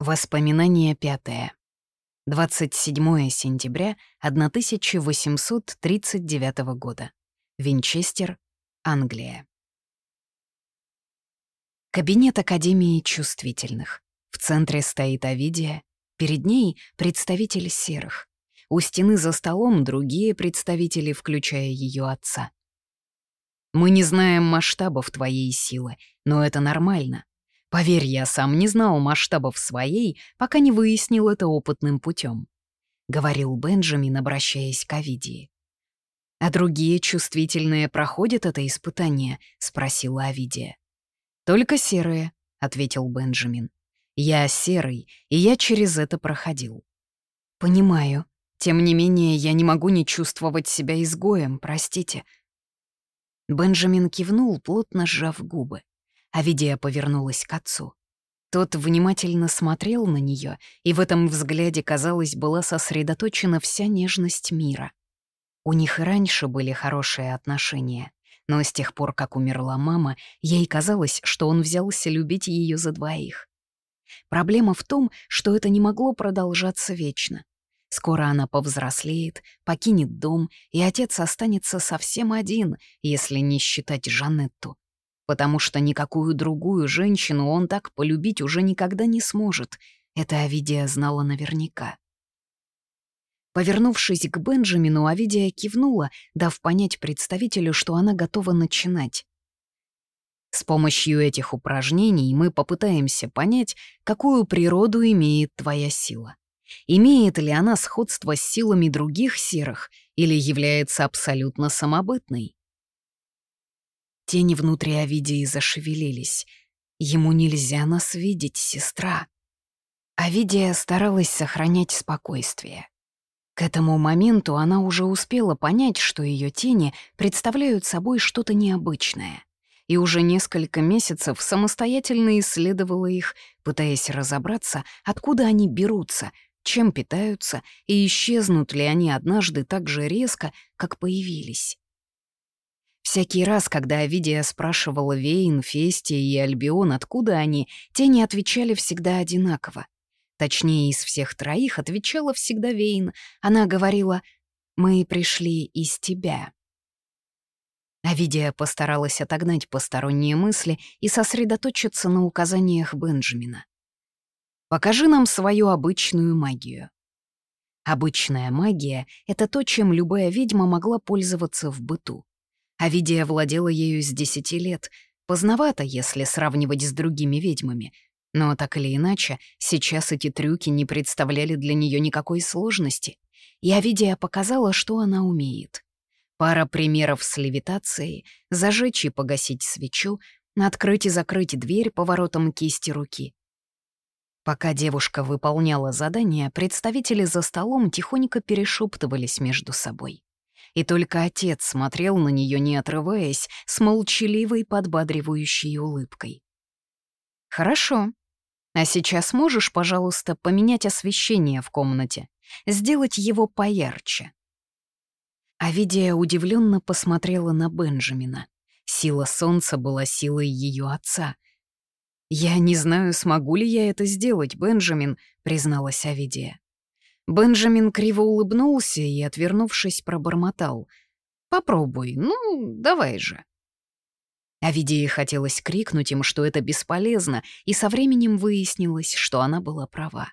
Воспоминание пятое. 27 сентября 1839 года. Винчестер, Англия. Кабинет Академии чувствительных. В центре стоит Овидия, перед ней представитель серых. У стены за столом другие представители, включая ее отца. Мы не знаем масштабов твоей силы, но это нормально. Поверь, я сам не знал масштабов своей, пока не выяснил это опытным путем, говорил Бенджамин, обращаясь к Авидии. «А другие чувствительные проходят это испытание?» — спросила Авидия. «Только серые», — ответил Бенджамин. «Я серый, и я через это проходил». «Понимаю. Тем не менее, я не могу не чувствовать себя изгоем, простите». Бенджамин кивнул, плотно сжав губы. Авидия повернулась к отцу. Тот внимательно смотрел на нее, и в этом взгляде, казалось, была сосредоточена вся нежность мира. У них и раньше были хорошие отношения, но с тех пор, как умерла мама, ей казалось, что он взялся любить ее за двоих. Проблема в том, что это не могло продолжаться вечно. Скоро она повзрослеет, покинет дом, и отец останется совсем один, если не считать Жанетту, потому что никакую другую женщину он так полюбить уже никогда не сможет. Это Авидия знала наверняка. Повернувшись к Бенджамину, Авидия кивнула, дав понять представителю, что она готова начинать. С помощью этих упражнений мы попытаемся понять, какую природу имеет твоя сила. Имеет ли она сходство с силами других серых или является абсолютно самобытной? Тени внутри Овидии зашевелились. Ему нельзя нас видеть, сестра. Овидия старалась сохранять спокойствие. К этому моменту она уже успела понять, что ее тени представляют собой что-то необычное, и уже несколько месяцев самостоятельно исследовала их, пытаясь разобраться, откуда они берутся, чем питаются и исчезнут ли они однажды так же резко, как появились. Всякий раз, когда Авидия спрашивала Вейн, Фестия и Альбион, откуда они, те не отвечали всегда одинаково. Точнее, из всех троих отвечала всегда Вейн. Она говорила «Мы пришли из тебя». Авидия постаралась отогнать посторонние мысли и сосредоточиться на указаниях Бенджамина. «Покажи нам свою обычную магию». Обычная магия — это то, чем любая ведьма могла пользоваться в быту. Авидия владела ею с десяти лет. Поздновато, если сравнивать с другими ведьмами. Но так или иначе, сейчас эти трюки не представляли для нее никакой сложности. И Авидия показала, что она умеет. Пара примеров с левитацией, зажечь и погасить свечу, открыть и закрыть дверь поворотом кисти руки. Пока девушка выполняла задание, представители за столом тихонько перешептывались между собой и только отец смотрел на нее, не отрываясь, с молчаливой подбадривающей улыбкой. «Хорошо. А сейчас можешь, пожалуйста, поменять освещение в комнате, сделать его поярче?» Авидия удивленно посмотрела на Бенджамина. Сила солнца была силой ее отца. «Я не знаю, смогу ли я это сделать, Бенджамин», — призналась Авидия. Бенджамин криво улыбнулся и, отвернувшись, пробормотал. «Попробуй, ну, давай же». Авидии хотелось крикнуть им, что это бесполезно, и со временем выяснилось, что она была права.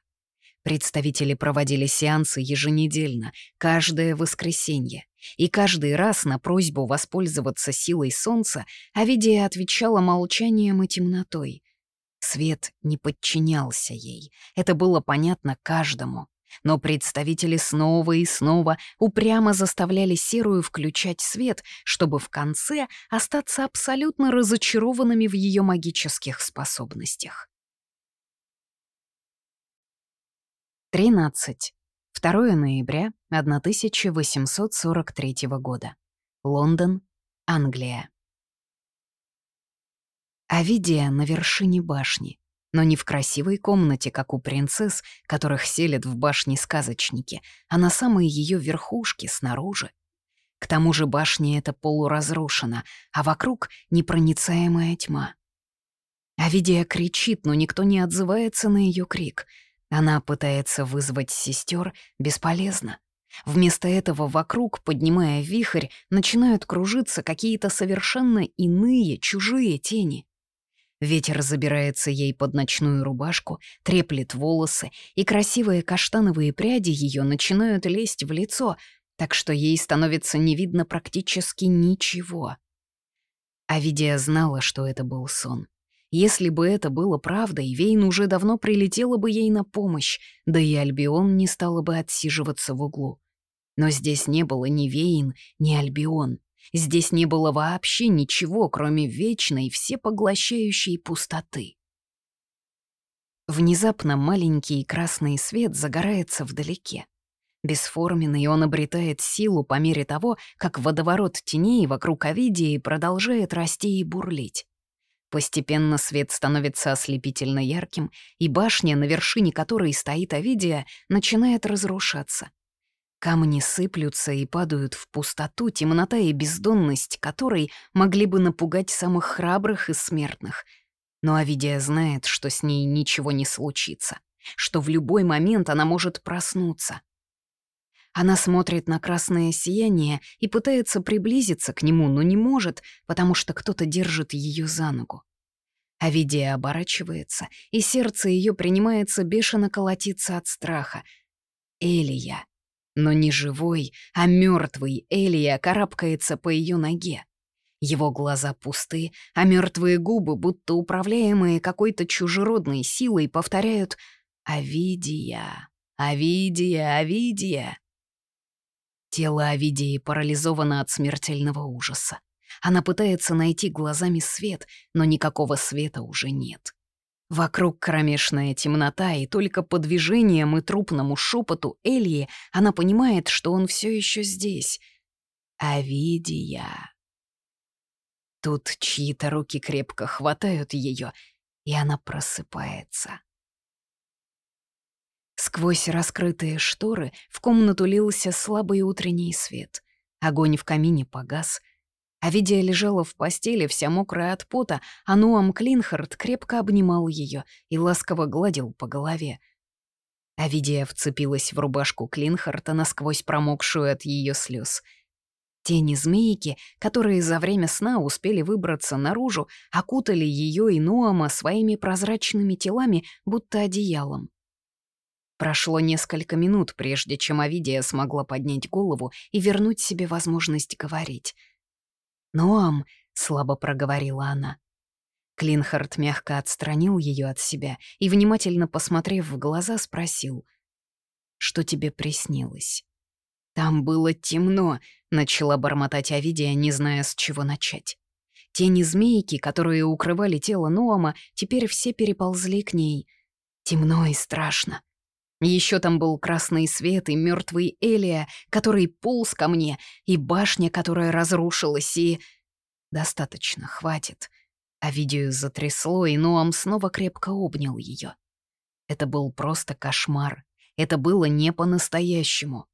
Представители проводили сеансы еженедельно, каждое воскресенье, и каждый раз на просьбу воспользоваться силой солнца Авидия отвечала молчанием и темнотой. Свет не подчинялся ей, это было понятно каждому. Но представители снова и снова упрямо заставляли Серую включать свет, чтобы в конце остаться абсолютно разочарованными в ее магических способностях. 13. 2 ноября 1843 года. Лондон, Англия. Авидия на вершине башни но не в красивой комнате, как у принцесс, которых селят в башне сказочники, а на самой ее верхушке, снаружи. К тому же башня эта полуразрушена, а вокруг непроницаемая тьма. Авидия кричит, но никто не отзывается на ее крик. Она пытается вызвать сестер, бесполезно. Вместо этого вокруг, поднимая вихрь, начинают кружиться какие-то совершенно иные, чужие тени. Ветер забирается ей под ночную рубашку, треплет волосы, и красивые каштановые пряди ее начинают лезть в лицо, так что ей становится не видно практически ничего. Авидия знала, что это был сон. Если бы это было правдой, Вейн уже давно прилетела бы ей на помощь, да и Альбион не стала бы отсиживаться в углу. Но здесь не было ни Вейн, ни Альбион. Здесь не было вообще ничего, кроме вечной, всепоглощающей пустоты. Внезапно маленький красный свет загорается вдалеке. Бесформенный он обретает силу по мере того, как водоворот теней вокруг Овидии продолжает расти и бурлить. Постепенно свет становится ослепительно ярким, и башня, на вершине которой стоит Овидия, начинает разрушаться. Камни сыплются и падают в пустоту, темнота и бездонность которой могли бы напугать самых храбрых из смертных. Но Авидия знает, что с ней ничего не случится, что в любой момент она может проснуться. Она смотрит на красное сияние и пытается приблизиться к нему, но не может, потому что кто-то держит ее за ногу. Авидия оборачивается, и сердце ее принимается бешено колотиться от страха. Элия. Но не живой, а мертвый Элия карабкается по ее ноге. Его глаза пусты, а мертвые губы, будто управляемые какой-то чужеродной силой, повторяют «Авидия, Авидия, Авидия». Тело Авидии парализовано от смертельного ужаса. Она пытается найти глазами свет, но никакого света уже нет. Вокруг кромешная темнота, и только по движениям и трупному шепоту Эльи она понимает, что он все еще здесь. Авидия. Тут чьи-то руки крепко хватают ее, и она просыпается. Сквозь раскрытые шторы в комнату лился слабый утренний свет. Огонь в камине погас — Авидия лежала в постели, вся мокрая от пота, а Нуам Клинхард крепко обнимал ее и ласково гладил по голове. Авидия вцепилась в рубашку Клинхарта, насквозь промокшую от ее слез. Тени змейки, которые за время сна успели выбраться наружу, окутали ее и Нуама своими прозрачными телами, будто одеялом. Прошло несколько минут, прежде чем Авидия смогла поднять голову и вернуть себе возможность говорить — «Ноам», — слабо проговорила она. Клинхард мягко отстранил ее от себя и, внимательно посмотрев в глаза, спросил, «Что тебе приснилось?» «Там было темно», — начала бормотать Авидия, не зная, с чего начать. Тени змейки, которые укрывали тело Ноама, теперь все переползли к ней. Темно и страшно. Еще там был красный свет и мертвый Элия, который полз ко мне, и башня, которая разрушилась, и... Достаточно, хватит. А видео затрясло, и Ноам снова крепко обнял ее. Это был просто кошмар. Это было не по-настоящему.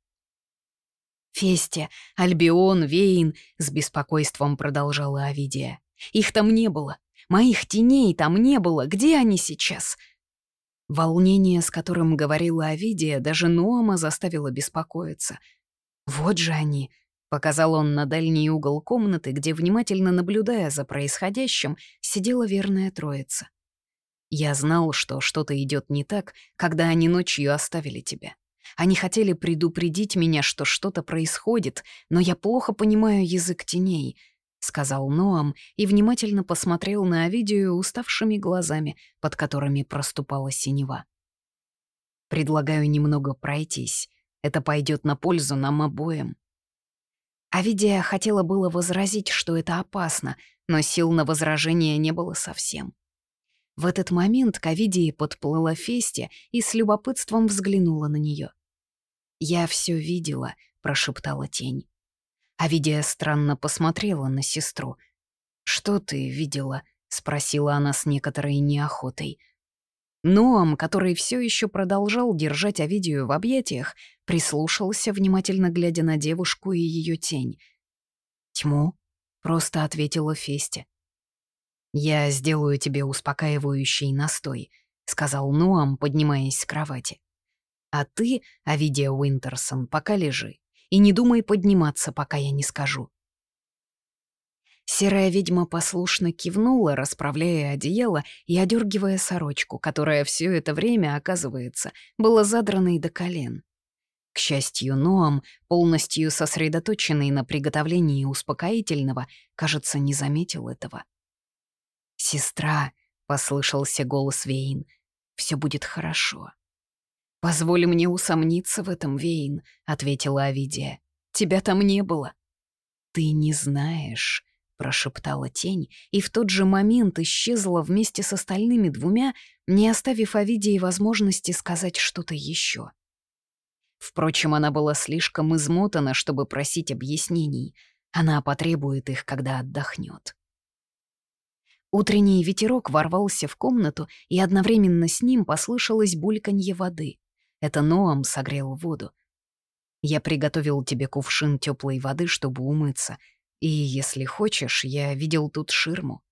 «Фестя, Альбион, Вейн», — с беспокойством продолжала Авидия. «Их там не было. Моих теней там не было. Где они сейчас?» Волнение, с которым говорила Овидия, даже Ноама заставило беспокоиться. «Вот же они!» — показал он на дальний угол комнаты, где, внимательно наблюдая за происходящим, сидела верная троица. «Я знал, что что-то идет не так, когда они ночью оставили тебя. Они хотели предупредить меня, что что-то происходит, но я плохо понимаю язык теней — сказал Ноам и внимательно посмотрел на Овидию уставшими глазами, под которыми проступала синева. «Предлагаю немного пройтись. Это пойдет на пользу нам обоим». Авидия хотела было возразить, что это опасно, но сил на возражение не было совсем. В этот момент к Авидии подплыла Фести и с любопытством взглянула на нее. «Я все видела», — прошептала тень. Авидия странно посмотрела на сестру. «Что ты видела?» — спросила она с некоторой неохотой. Ноам, который все еще продолжал держать Авидию в объятиях, прислушался, внимательно глядя на девушку и ее тень. «Тьму?» — просто ответила Фесте. «Я сделаю тебе успокаивающий настой», — сказал Ноам, поднимаясь с кровати. «А ты, Авидия Уинтерсон, пока лежи, и не думай подниматься, пока я не скажу». Серая ведьма послушно кивнула, расправляя одеяло и одергивая сорочку, которая все это время, оказывается, была задранной до колен. К счастью, Ноам, полностью сосредоточенный на приготовлении успокоительного, кажется, не заметил этого. «Сестра», — послышался голос Вейн, — «все будет хорошо». «Позволь мне усомниться в этом, Вейн», — ответила Авидия. «Тебя там не было». «Ты не знаешь», — прошептала тень, и в тот же момент исчезла вместе с остальными двумя, не оставив Авидии возможности сказать что-то еще. Впрочем, она была слишком измотана, чтобы просить объяснений. Она потребует их, когда отдохнет. Утренний ветерок ворвался в комнату, и одновременно с ним послышалось бульканье воды. Это Ноам согрел воду. Я приготовил тебе кувшин теплой воды, чтобы умыться. И, если хочешь, я видел тут ширму.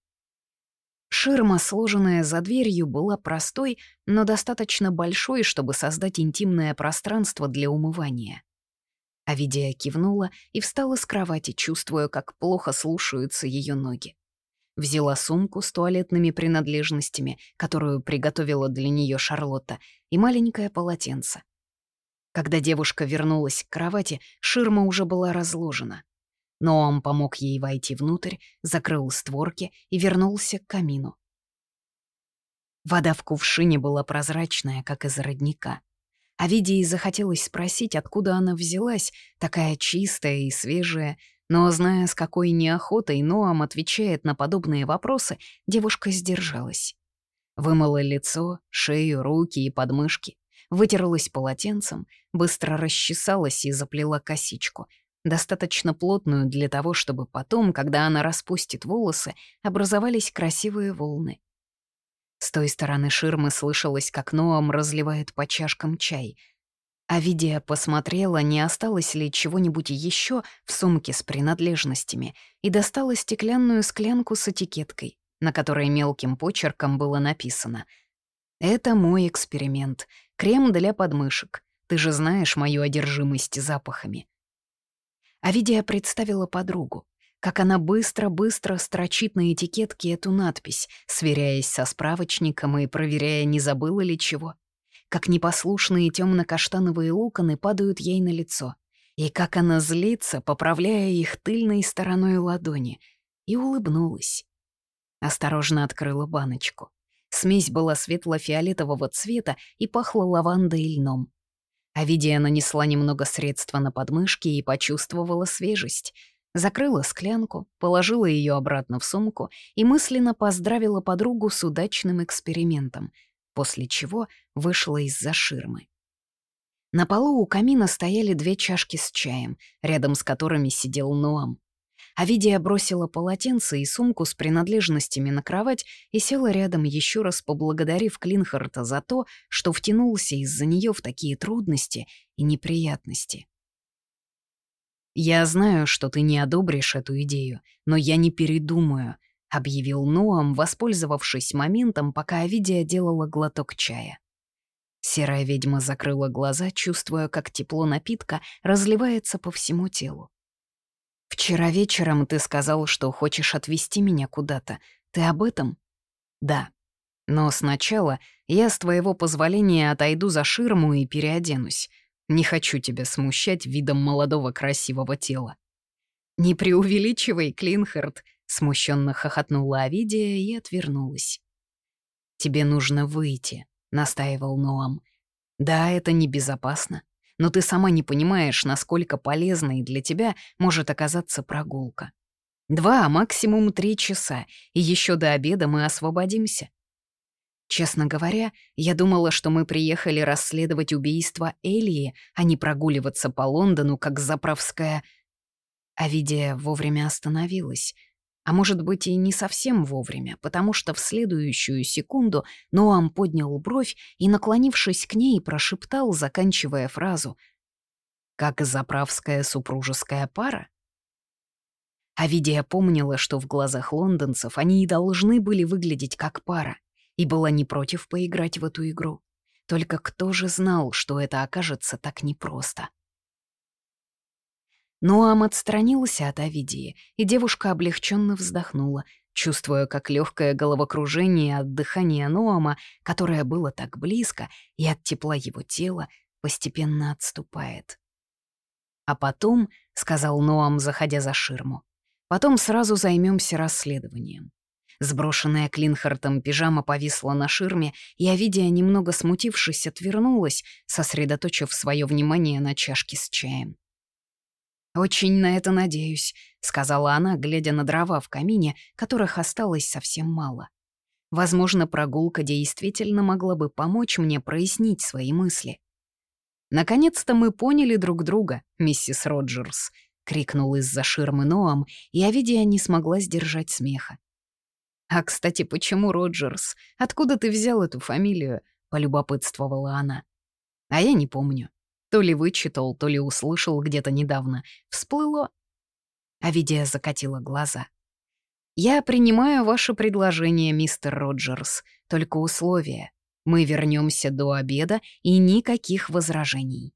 Ширма, сложенная за дверью, была простой, но достаточно большой, чтобы создать интимное пространство для умывания. Авидия кивнула и встала с кровати, чувствуя, как плохо слушаются ее ноги. Взяла сумку с туалетными принадлежностями, которую приготовила для нее Шарлотта, и маленькое полотенце. Когда девушка вернулась к кровати, ширма уже была разложена. Но он помог ей войти внутрь, закрыл створки и вернулся к камину. Вода в кувшине была прозрачная, как из родника. А Видии захотелось спросить, откуда она взялась, такая чистая и свежая, но, зная, с какой неохотой Ноам отвечает на подобные вопросы, девушка сдержалась. Вымыла лицо, шею, руки и подмышки, вытерлась полотенцем, быстро расчесалась и заплела косичку, достаточно плотную для того, чтобы потом, когда она распустит волосы, образовались красивые волны. С той стороны ширмы слышалось, как Ноам разливает по чашкам чай. Авидия посмотрела, не осталось ли чего-нибудь еще в сумке с принадлежностями, и достала стеклянную склянку с этикеткой, на которой мелким почерком было написано «Это мой эксперимент. Крем для подмышек. Ты же знаешь мою одержимость запахами». Авидия представила подругу, как она быстро-быстро строчит на этикетке эту надпись, сверяясь со справочником и проверяя, не забыла ли чего. Как непослушные темно-каштановые локоны падают ей на лицо. И как она злится, поправляя их тыльной стороной ладони. И улыбнулась. Осторожно открыла баночку. Смесь была светло-фиолетового цвета и пахла лавандой и льном. Авидия нанесла немного средства на подмышки и почувствовала свежесть. Закрыла склянку, положила ее обратно в сумку и мысленно поздравила подругу с удачным экспериментом, после чего вышла из-за ширмы. На полу у камина стояли две чашки с чаем, рядом с которыми сидел Ноам. Авидия бросила полотенце и сумку с принадлежностями на кровать и села рядом, еще раз поблагодарив Клинхарта за то, что втянулся из-за нее в такие трудности и неприятности. «Я знаю, что ты не одобришь эту идею, но я не передумаю», — объявил Ноам, воспользовавшись моментом, пока Авидия делала глоток чая. Серая ведьма закрыла глаза, чувствуя, как тепло напитка разливается по всему телу. «Вчера вечером ты сказал, что хочешь отвезти меня куда-то. Ты об этом?» «Да. Но сначала я, с твоего позволения, отойду за ширму и переоденусь. Не хочу тебя смущать видом молодого красивого тела». «Не преувеличивай, Клинхард», — смущенно хохотнула Авидия и отвернулась. «Тебе нужно выйти», — настаивал Ноам. «Да, это небезопасно но ты сама не понимаешь, насколько полезной для тебя может оказаться прогулка. Два, а максимум три часа, и еще до обеда мы освободимся. Честно говоря, я думала, что мы приехали расследовать убийство Элии, а не прогуливаться по Лондону, как заправская... Авидия вовремя остановилась — а может быть и не совсем вовремя, потому что в следующую секунду Ноам поднял бровь и, наклонившись к ней, прошептал, заканчивая фразу «Как заправская супружеская пара?» А Видия помнила, что в глазах лондонцев они и должны были выглядеть как пара, и была не против поиграть в эту игру. Только кто же знал, что это окажется так непросто? Ноам отстранился от Авидии, и девушка облегченно вздохнула, чувствуя, как легкое головокружение от дыхания Ноама, которое было так близко, и от тепла его тела, постепенно отступает. «А потом», — сказал Ноам, заходя за ширму, «потом сразу займемся расследованием». Сброшенная Клинхартом пижама повисла на ширме, и Авидия, немного смутившись, отвернулась, сосредоточив свое внимание на чашке с чаем. «Очень на это надеюсь», — сказала она, глядя на дрова в камине, которых осталось совсем мало. «Возможно, прогулка действительно могла бы помочь мне прояснить свои мысли». «Наконец-то мы поняли друг друга, миссис Роджерс», — крикнул из-за ширмы Ноам, и Авидия не смогла сдержать смеха. «А, кстати, почему Роджерс? Откуда ты взял эту фамилию?» — полюбопытствовала она. «А я не помню. То ли вычитал, то ли услышал где-то недавно. Всплыло. Авидия закатила глаза. «Я принимаю ваше предложение, мистер Роджерс, только условия. Мы вернемся до обеда и никаких возражений».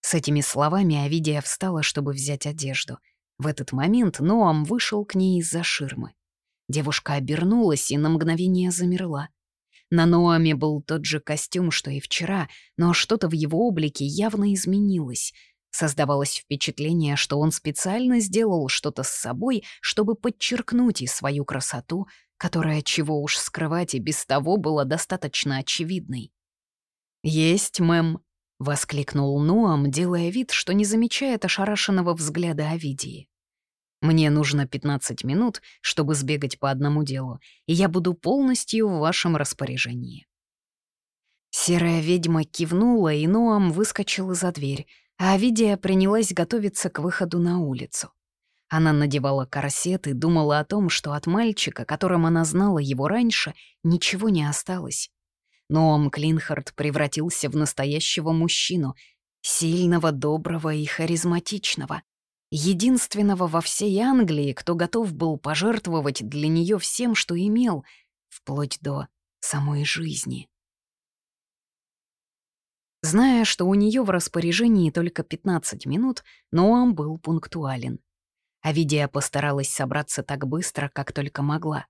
С этими словами Авидия встала, чтобы взять одежду. В этот момент Ноам вышел к ней из-за ширмы. Девушка обернулась и на мгновение замерла. На Ноаме был тот же костюм, что и вчера, но что-то в его облике явно изменилось. Создавалось впечатление, что он специально сделал что-то с собой, чтобы подчеркнуть и свою красоту, которая, чего уж скрывать, и без того была достаточно очевидной. «Есть, мэм», — воскликнул Ноам, делая вид, что не замечает ошарашенного взгляда Овидии. Мне нужно 15 минут, чтобы сбегать по одному делу, и я буду полностью в вашем распоряжении». Серая ведьма кивнула, и Ноам выскочила за дверь, а Авидия принялась готовиться к выходу на улицу. Она надевала корсет и думала о том, что от мальчика, которым она знала его раньше, ничего не осталось. Ноам Клинхард превратился в настоящего мужчину, сильного, доброго и харизматичного единственного во всей Англии, кто готов был пожертвовать для нее всем, что имел, вплоть до самой жизни. Зная, что у нее в распоряжении только 15 минут, Ноам был пунктуален. Авидия постаралась собраться так быстро, как только могла.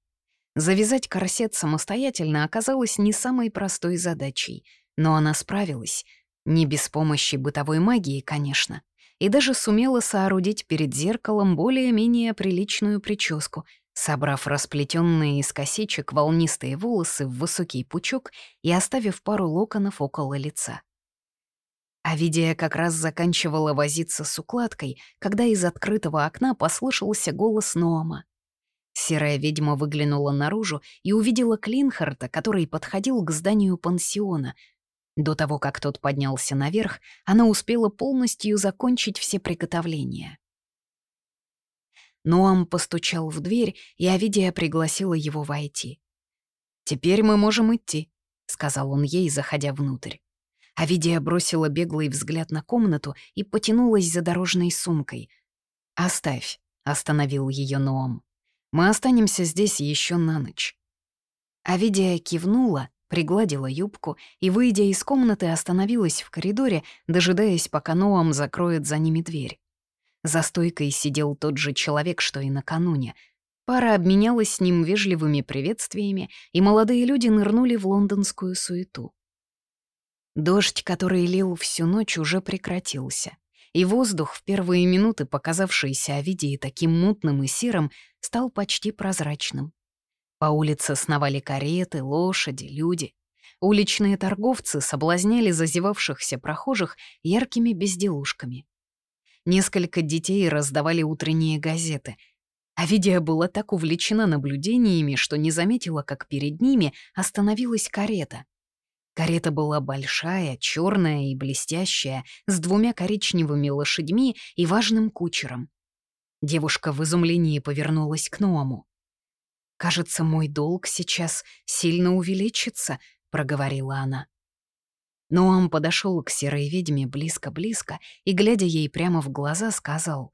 Завязать корсет самостоятельно оказалось не самой простой задачей, но она справилась. Не без помощи бытовой магии, конечно и даже сумела соорудить перед зеркалом более-менее приличную прическу, собрав расплетенные из косичек волнистые волосы в высокий пучок и оставив пару локонов около лица. Авидия как раз заканчивала возиться с укладкой, когда из открытого окна послышался голос Ноама. Серая ведьма выглянула наружу и увидела Клинхарта, который подходил к зданию пансиона, до того, как тот поднялся наверх, она успела полностью закончить все приготовления. Ноам постучал в дверь, и Авидия пригласила его войти. «Теперь мы можем идти», — сказал он ей, заходя внутрь. Авидия бросила беглый взгляд на комнату и потянулась за дорожной сумкой. «Оставь», — остановил ее Ноам. «Мы останемся здесь еще на ночь». Авидия кивнула, пригладила юбку и, выйдя из комнаты, остановилась в коридоре, дожидаясь, пока Ноам закроет за ними дверь. За стойкой сидел тот же человек, что и накануне. Пара обменялась с ним вежливыми приветствиями, и молодые люди нырнули в лондонскую суету. Дождь, который лил всю ночь, уже прекратился, и воздух, в первые минуты показавшийся Овидии таким мутным и серым, стал почти прозрачным. По улице сновали кареты, лошади, люди. Уличные торговцы соблазняли зазевавшихся прохожих яркими безделушками. Несколько детей раздавали утренние газеты. А Видия была так увлечена наблюдениями, что не заметила, как перед ними остановилась карета. Карета была большая, черная и блестящая, с двумя коричневыми лошадьми и важным кучером. Девушка в изумлении повернулась к Ноаму. «Кажется, мой долг сейчас сильно увеличится», — проговорила она. Но он подошел к серой ведьме близко-близко и, глядя ей прямо в глаза, сказал,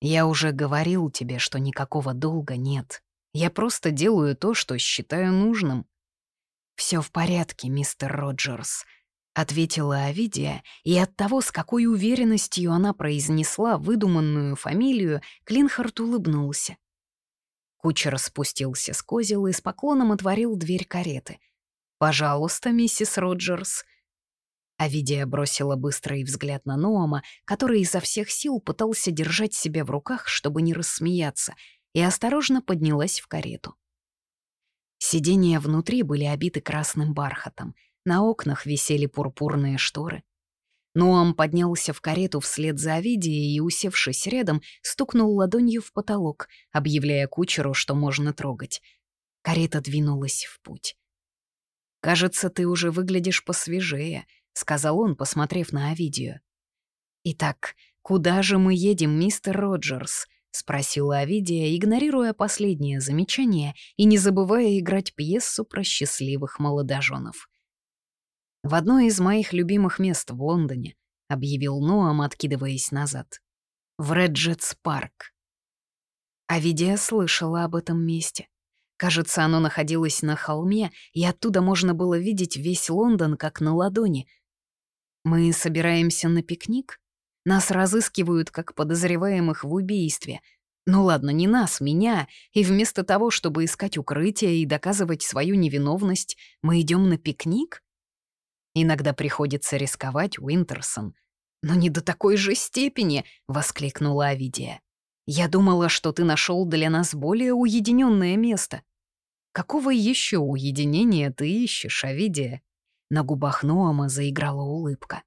Я уже говорил тебе, что никакого долга нет. Я просто делаю то, что считаю нужным. Все в порядке, мистер Роджерс», — ответила Авидия, и от того, с какой уверенностью она произнесла выдуманную фамилию, Клинхард улыбнулся. Кучер спустился с козел и с поклоном отворил дверь кареты. «Пожалуйста, миссис Роджерс». Авидия бросила быстрый взгляд на Ноама, который изо всех сил пытался держать себя в руках, чтобы не рассмеяться, и осторожно поднялась в карету. Сиденья внутри были обиты красным бархатом, на окнах висели пурпурные шторы. Ноам поднялся в карету вслед за Овидией и, усевшись рядом, стукнул ладонью в потолок, объявляя кучеру, что можно трогать. Карета двинулась в путь. «Кажется, ты уже выглядишь посвежее», — сказал он, посмотрев на Овидию. «Итак, куда же мы едем, мистер Роджерс?» — спросила Авидия, игнорируя последнее замечание и не забывая играть пьесу про счастливых молодоженов. «В одно из моих любимых мест в Лондоне», — объявил Ноам, откидываясь назад. «В Реджетс Парк». Авидия слышала об этом месте. Кажется, оно находилось на холме, и оттуда можно было видеть весь Лондон как на ладони. «Мы собираемся на пикник?» Нас разыскивают как подозреваемых в убийстве. Ну ладно, не нас, меня. И вместо того, чтобы искать укрытие и доказывать свою невиновность, мы идем на пикник? Иногда приходится рисковать, Уинтерсон. «Но не до такой же степени!» — воскликнула Авидия. «Я думала, что ты нашел для нас более уединенное место». «Какого еще уединения ты ищешь, Авидия?» На губах Ноама заиграла улыбка.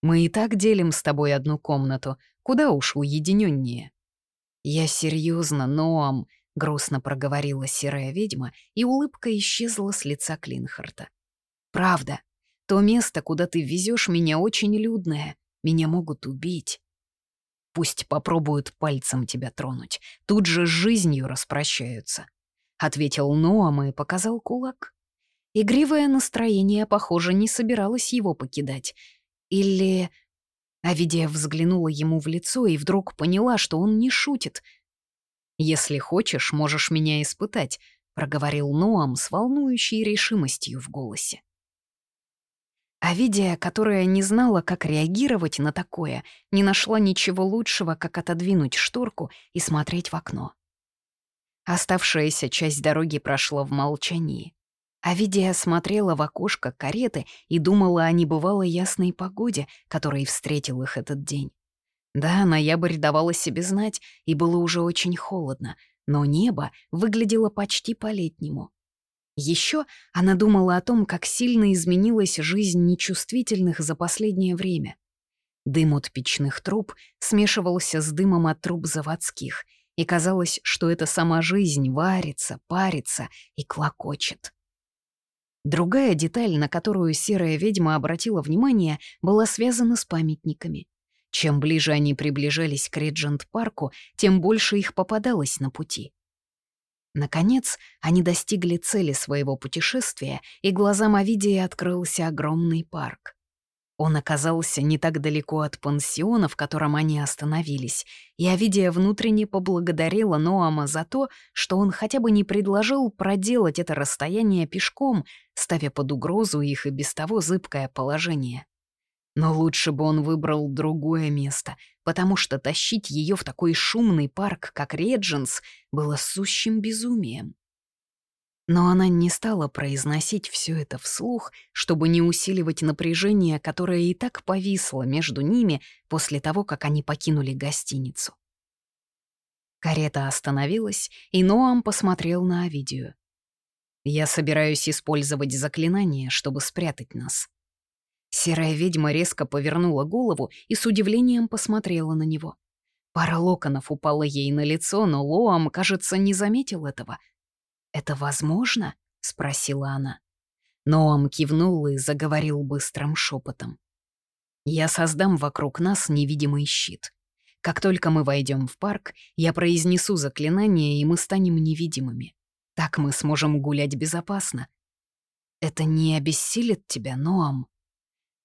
Мы и так делим с тобой одну комнату, куда уж уединеннее. Я серьезно, Ноам, грустно проговорила серая ведьма, и улыбка исчезла с лица Клинхарта. Правда, то место, куда ты везешь меня, очень людное. Меня могут убить. Пусть попробуют пальцем тебя тронуть. Тут же с жизнью распрощаются. Ответил Ноам и показал кулак. Игривое настроение, похоже, не собиралось его покидать. Или... Авидия взглянула ему в лицо и вдруг поняла, что он не шутит. «Если хочешь, можешь меня испытать», — проговорил Ноам с волнующей решимостью в голосе. Авидия, которая не знала, как реагировать на такое, не нашла ничего лучшего, как отодвинуть шторку и смотреть в окно. Оставшаяся часть дороги прошла в молчании. Авидия смотрела в окошко кареты и думала о небывалой ясной погоде, которой встретил их этот день. Да, ноябрь давала себе знать, и было уже очень холодно, но небо выглядело почти по-летнему. Еще она думала о том, как сильно изменилась жизнь нечувствительных за последнее время. Дым от печных труб смешивался с дымом от труб заводских, и казалось, что эта сама жизнь варится, парится и клокочет. Другая деталь, на которую серая ведьма обратила внимание, была связана с памятниками. Чем ближе они приближались к Реджент-парку, тем больше их попадалось на пути. Наконец, они достигли цели своего путешествия, и глазам Овидии открылся огромный парк. Он оказался не так далеко от пансиона, в котором они остановились, и Авидия внутренне поблагодарила Ноама за то, что он хотя бы не предложил проделать это расстояние пешком, ставя под угрозу их и без того зыбкое положение. Но лучше бы он выбрал другое место, потому что тащить ее в такой шумный парк, как Редженс, было сущим безумием. Но она не стала произносить все это вслух, чтобы не усиливать напряжение, которое и так повисло между ними после того, как они покинули гостиницу. Карета остановилась, и Ноам посмотрел на Авидию. «Я собираюсь использовать заклинание, чтобы спрятать нас». Серая ведьма резко повернула голову и с удивлением посмотрела на него. Пара локонов упала ей на лицо, но Лоам, кажется, не заметил этого — «Это возможно?» — спросила она. Ноам кивнул и заговорил быстрым шепотом. «Я создам вокруг нас невидимый щит. Как только мы войдем в парк, я произнесу заклинание, и мы станем невидимыми. Так мы сможем гулять безопасно. Это не обессилит тебя, Ноам?»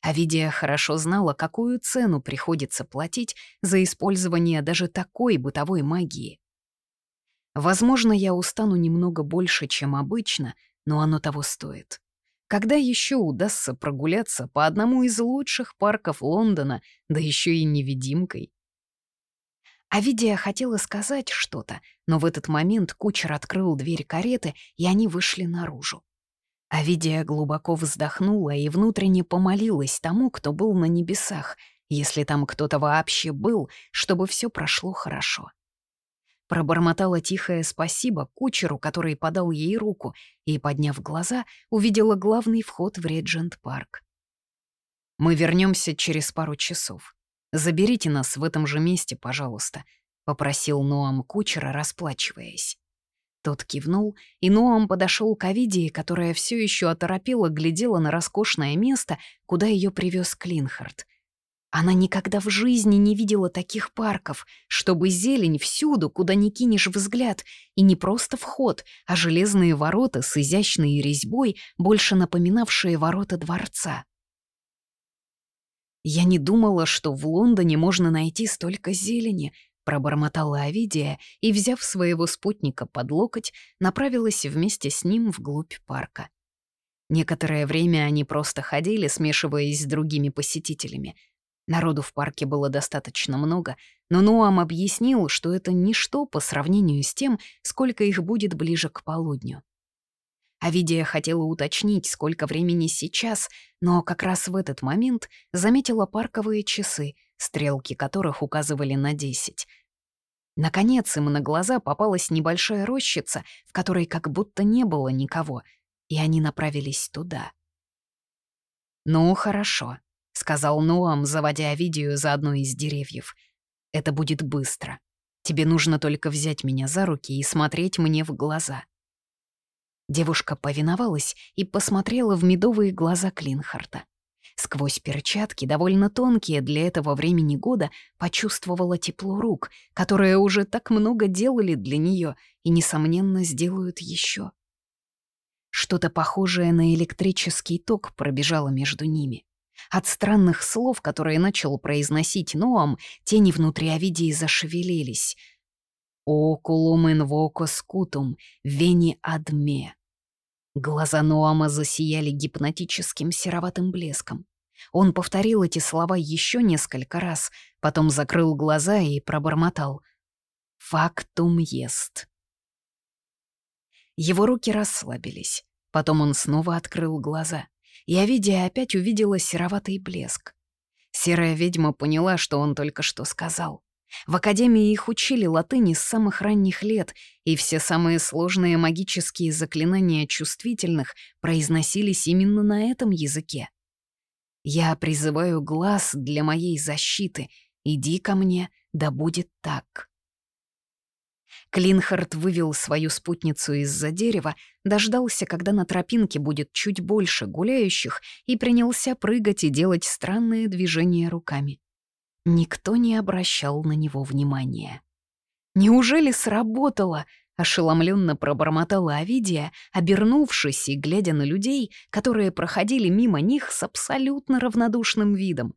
Авидия хорошо знала, какую цену приходится платить за использование даже такой бытовой магии. Возможно, я устану немного больше, чем обычно, но оно того стоит. Когда еще удастся прогуляться по одному из лучших парков Лондона, да еще и невидимкой? Авидия хотела сказать что-то, но в этот момент кучер открыл дверь кареты, и они вышли наружу. Авидия глубоко вздохнула и внутренне помолилась тому, кто был на небесах, если там кто-то вообще был, чтобы все прошло хорошо. Пробормотала тихое спасибо кучеру, который подал ей руку, и, подняв глаза, увидела главный вход в Реджент-парк. «Мы вернемся через пару часов. Заберите нас в этом же месте, пожалуйста», — попросил Ноам кучера, расплачиваясь. Тот кивнул, и Ноам подошел к Авидии, которая все еще оторопела глядела на роскошное место, куда ее привез Клинхард. Она никогда в жизни не видела таких парков, чтобы зелень всюду, куда ни кинешь взгляд, и не просто вход, а железные ворота с изящной резьбой, больше напоминавшие ворота дворца. «Я не думала, что в Лондоне можно найти столько зелени», Пробормотала Авидия и, взяв своего спутника под локоть, направилась вместе с ним вглубь парка. Некоторое время они просто ходили, смешиваясь с другими посетителями. Народу в парке было достаточно много, но Ноам объяснил, что это ничто по сравнению с тем, сколько их будет ближе к полудню. Авидия хотела уточнить, сколько времени сейчас, но как раз в этот момент заметила парковые часы, стрелки которых указывали на десять. Наконец им на глаза попалась небольшая рощица, в которой как будто не было никого, и они направились туда. «Ну, хорошо», — сказал Ноам, заводя видео за одно из деревьев. «Это будет быстро. Тебе нужно только взять меня за руки и смотреть мне в глаза». Девушка повиновалась и посмотрела в медовые глаза Клинхарта. Сквозь перчатки, довольно тонкие для этого времени года, почувствовала тепло рук, которые уже так много делали для нее и, несомненно, сделают еще. Что-то похожее на электрический ток пробежало между ними. От странных слов, которые начал произносить Ноам, тени внутри Овидии зашевелились. «Окулум инвоко скутум, вени адме». Глаза Ноама засияли гипнотическим сероватым блеском. Он повторил эти слова еще несколько раз, потом закрыл глаза и пробормотал. «Фактум ест». Его руки расслабились. Потом он снова открыл глаза. И Овидия опять увидела сероватый блеск. Серая ведьма поняла, что он только что сказал. В академии их учили латыни с самых ранних лет, и все самые сложные магические заклинания чувствительных произносились именно на этом языке. «Я призываю глаз для моей защиты. Иди ко мне, да будет так». Клинхард вывел свою спутницу из-за дерева, дождался, когда на тропинке будет чуть больше гуляющих, и принялся прыгать и делать странные движения руками. Никто не обращал на него внимания. «Неужели сработало?» — ошеломленно пробормотала Авидия, обернувшись и глядя на людей, которые проходили мимо них с абсолютно равнодушным видом.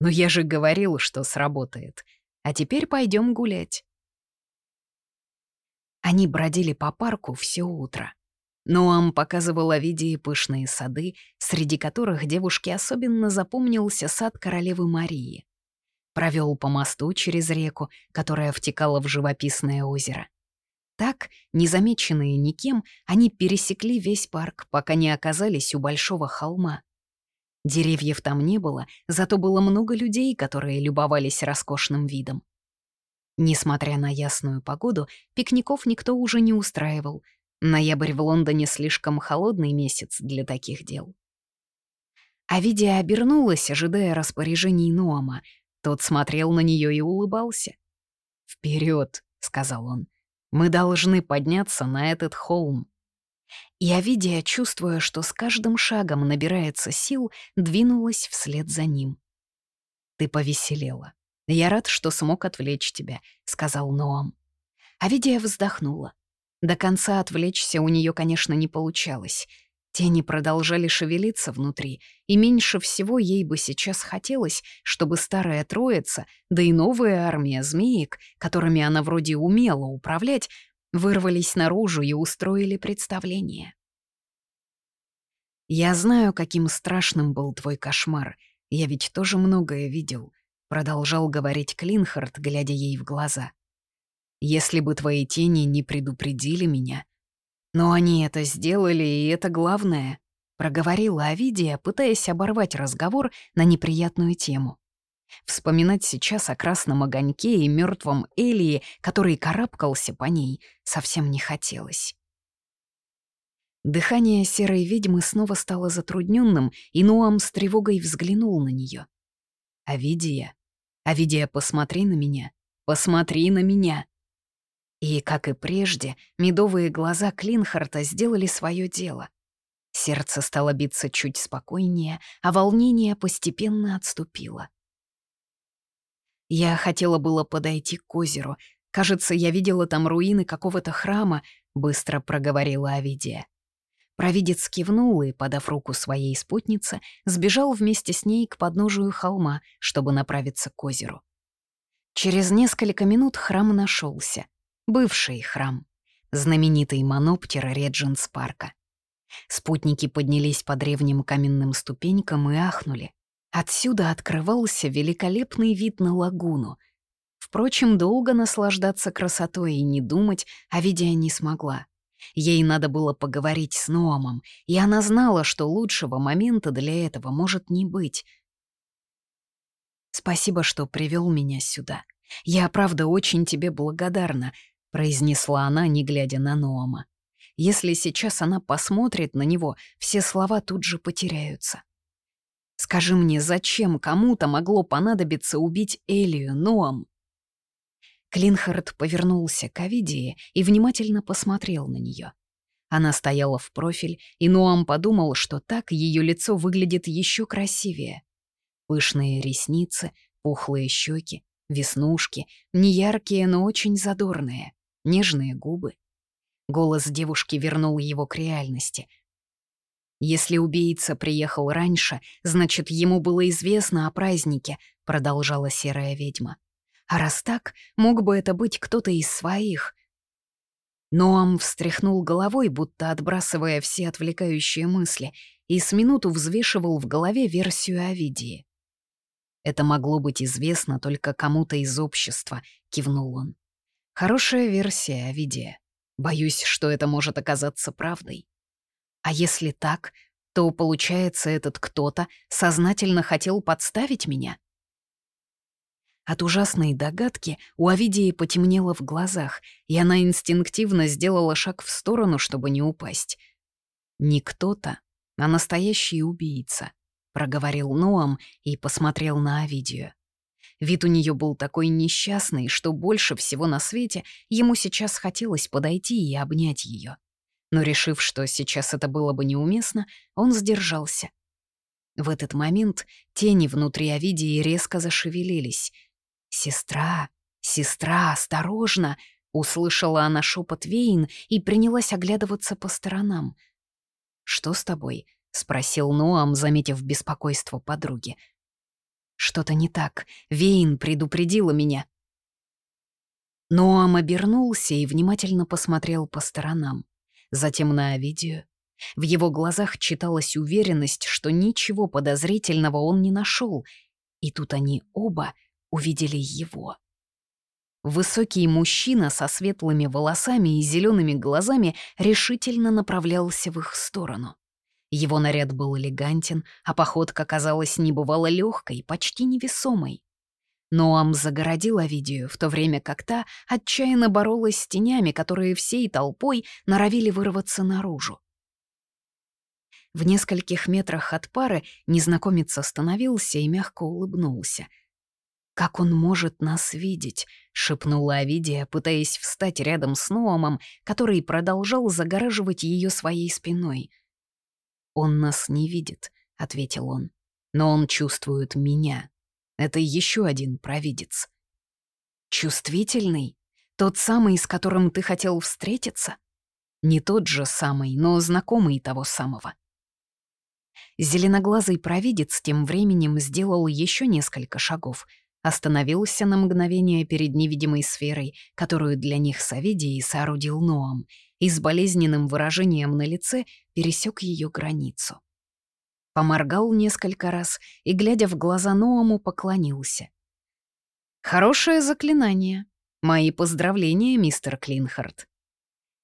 «Но я же говорил, что сработает. А теперь пойдем гулять». Они бродили по парку все утро. Ноам показывал Авидии пышные сады, среди которых девушке особенно запомнился сад королевы Марии провел по мосту через реку, которая втекала в живописное озеро. Так, незамеченные никем, они пересекли весь парк, пока не оказались у большого холма. Деревьев там не было, зато было много людей, которые любовались роскошным видом. Несмотря на ясную погоду, пикников никто уже не устраивал. Ноябрь в Лондоне слишком холодный месяц для таких дел. Авидия обернулась, ожидая распоряжений Ноама, тот смотрел на нее и улыбался. Вперед, сказал он, — «мы должны подняться на этот холм». И Авидия, чувствуя, что с каждым шагом набирается сил, двинулась вслед за ним. «Ты повеселела. Я рад, что смог отвлечь тебя», — сказал Ноам. Авидия вздохнула. До конца отвлечься у нее, конечно, не получалось. Тени продолжали шевелиться внутри, и меньше всего ей бы сейчас хотелось, чтобы старая троица, да и новая армия змеек, которыми она вроде умела управлять, вырвались наружу и устроили представление. «Я знаю, каким страшным был твой кошмар. Я ведь тоже многое видел», — продолжал говорить Клинхард, глядя ей в глаза. «Если бы твои тени не предупредили меня, «Но они это сделали, и это главное», — проговорила Авидия, пытаясь оборвать разговор на неприятную тему. Вспоминать сейчас о красном огоньке и мертвом Элии, который карабкался по ней, совсем не хотелось. Дыхание серой ведьмы снова стало затрудненным, и Нуам с тревогой взглянул на нее. «Авидия, Авидия, посмотри на меня, посмотри на меня!» И, как и прежде, медовые глаза Клинхарта сделали свое дело. Сердце стало биться чуть спокойнее, а волнение постепенно отступило. Я хотела было подойти к озеру. Кажется, я видела там руины какого-то храма, быстро проговорила Авидия. Провидец кивнул и, подав руку своей спутнице, сбежал вместе с ней к подножию холма, чтобы направиться к озеру. Через несколько минут храм нашелся бывший храм, знаменитый моноптер Реджинс парка. Спутники поднялись по древним каменным ступенькам и ахнули. Отсюда открывался великолепный вид на лагуну. Впрочем, долго наслаждаться красотой и не думать о виде не смогла. Ей надо было поговорить с Ноамом, и она знала, что лучшего момента для этого может не быть. «Спасибо, что привел меня сюда. Я, правда, очень тебе благодарна», — произнесла она, не глядя на Ноама. «Если сейчас она посмотрит на него, все слова тут же потеряются. Скажи мне, зачем кому-то могло понадобиться убить Элию, Ноам?» Клинхард повернулся к Авидии и внимательно посмотрел на нее. Она стояла в профиль, и Ноам подумал, что так ее лицо выглядит еще красивее. Пышные ресницы, пухлые щеки, веснушки, неяркие, но очень задорные нежные губы. Голос девушки вернул его к реальности. «Если убийца приехал раньше, значит, ему было известно о празднике», — продолжала серая ведьма. «А раз так, мог бы это быть кто-то из своих». Ноам встряхнул головой, будто отбрасывая все отвлекающие мысли, и с минуту взвешивал в голове версию Овидии. «Это могло быть известно только кому-то из общества», — кивнул он. Хорошая версия, Овидия. Боюсь, что это может оказаться правдой. А если так, то, получается, этот кто-то сознательно хотел подставить меня? От ужасной догадки у Овидии потемнело в глазах, и она инстинктивно сделала шаг в сторону, чтобы не упасть. «Не кто-то, а настоящий убийца», — проговорил Ноам и посмотрел на Овидию. Вид у нее был такой несчастный, что больше всего на свете ему сейчас хотелось подойти и обнять ее. Но решив, что сейчас это было бы неуместно, он сдержался. В этот момент тени внутри Овидии резко зашевелились. «Сестра, сестра, осторожно!» — услышала она шепот Вейн и принялась оглядываться по сторонам. «Что с тобой?» — спросил Ноам, заметив беспокойство подруги. Что-то не так. Вейн предупредила меня. Ноам обернулся и внимательно посмотрел по сторонам. Затем на Овидию. В его глазах читалась уверенность, что ничего подозрительного он не нашел. И тут они оба увидели его. Высокий мужчина со светлыми волосами и зелеными глазами решительно направлялся в их сторону. Его наряд был элегантен, а походка казалась небывало легкой, почти невесомой. Ноам загородил Овидию, в то время как та отчаянно боролась с тенями, которые всей толпой норовили вырваться наружу. В нескольких метрах от пары незнакомец остановился и мягко улыбнулся. «Как он может нас видеть?» — шепнула Овидия, пытаясь встать рядом с Ноамом, который продолжал загораживать ее своей спиной — «Он нас не видит», — ответил он. «Но он чувствует меня. Это еще один провидец». «Чувствительный? Тот самый, с которым ты хотел встретиться?» «Не тот же самый, но знакомый того самого». Зеленоглазый провидец тем временем сделал еще несколько шагов, остановился на мгновение перед невидимой сферой, которую для них с Авидией соорудил Ноам, и с болезненным выражением на лице пересек ее границу. Поморгал несколько раз и, глядя в глаза Ноаму, поклонился. «Хорошее заклинание. Мои поздравления, мистер Клинхард».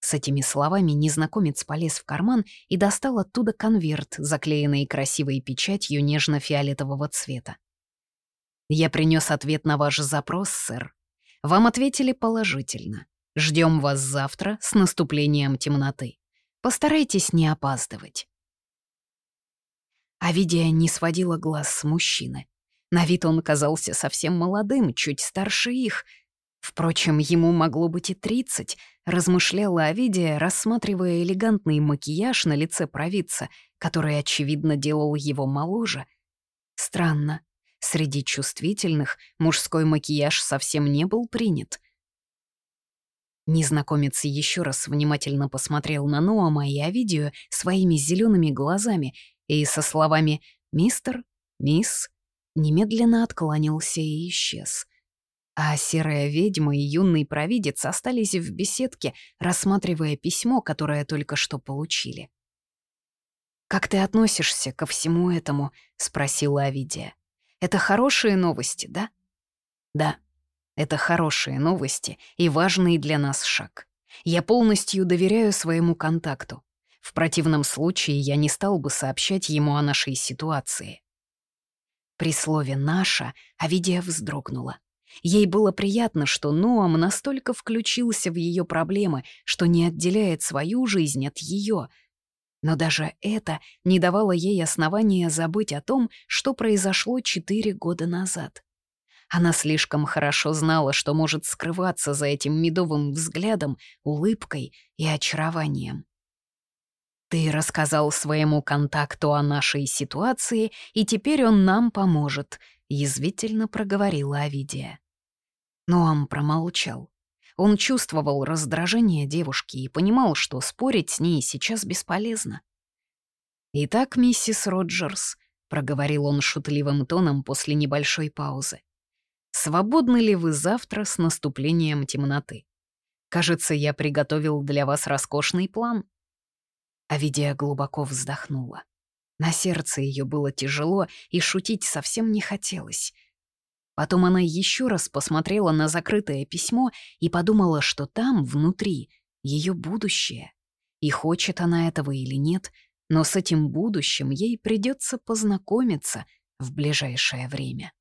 С этими словами незнакомец полез в карман и достал оттуда конверт, заклеенный красивой печатью нежно-фиолетового цвета. «Я принес ответ на ваш запрос, сэр. Вам ответили положительно. Ждем вас завтра с наступлением темноты. Постарайтесь не опаздывать». Авидия не сводила глаз с мужчины. На вид он казался совсем молодым, чуть старше их — Впрочем, ему могло быть и тридцать, размышляла Овидия, рассматривая элегантный макияж на лице провидца, который, очевидно, делал его моложе. Странно, среди чувствительных мужской макияж совсем не был принят. Незнакомец еще раз внимательно посмотрел на Ноама и Овидию своими зелеными глазами и со словами «Мистер», «Мисс» немедленно отклонился и исчез — а серая ведьма и юный провидец остались в беседке, рассматривая письмо, которое только что получили. «Как ты относишься ко всему этому?» — спросила Авидия. «Это хорошие новости, да?» «Да, это хорошие новости и важный для нас шаг. Я полностью доверяю своему контакту. В противном случае я не стал бы сообщать ему о нашей ситуации». При слове «наша» Авидия вздрогнула. Ей было приятно, что Ноам настолько включился в ее проблемы, что не отделяет свою жизнь от ее. Но даже это не давало ей основания забыть о том, что произошло четыре года назад. Она слишком хорошо знала, что может скрываться за этим медовым взглядом, улыбкой и очарованием. «Ты рассказал своему контакту о нашей ситуации, и теперь он нам поможет», — язвительно проговорила Авидия. Ноам промолчал. Он чувствовал раздражение девушки и понимал, что спорить с ней сейчас бесполезно. «Итак, миссис Роджерс», — проговорил он шутливым тоном после небольшой паузы, «свободны ли вы завтра с наступлением темноты? Кажется, я приготовил для вас роскошный план». Авидия глубоко вздохнула. На сердце ее было тяжело, и шутить совсем не хотелось — Потом она еще раз посмотрела на закрытое письмо и подумала, что там, внутри, ее будущее. И хочет она этого или нет, но с этим будущим ей придется познакомиться в ближайшее время.